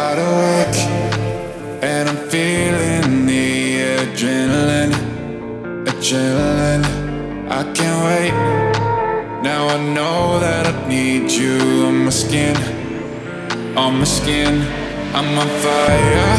wide awake and I'm feeling the adrenaline, adrenaline. I can't wait. Now I know that I need you on my skin, on my skin. I'm on fire,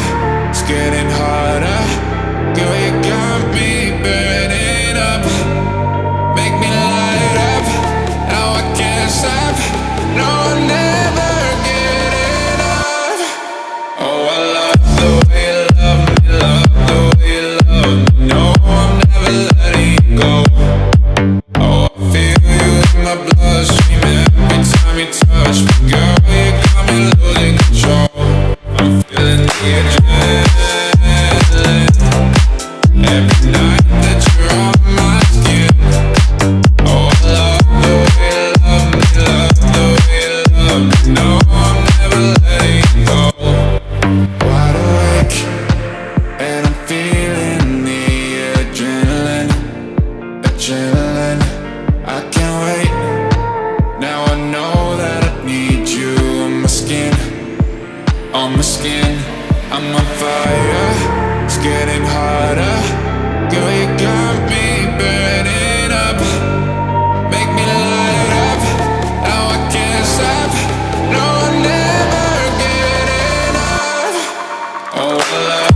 on fire. It's getting harder. Girl, you got me burning up. Make me light up. Now I can't stop. No, I'm never getting. Oh,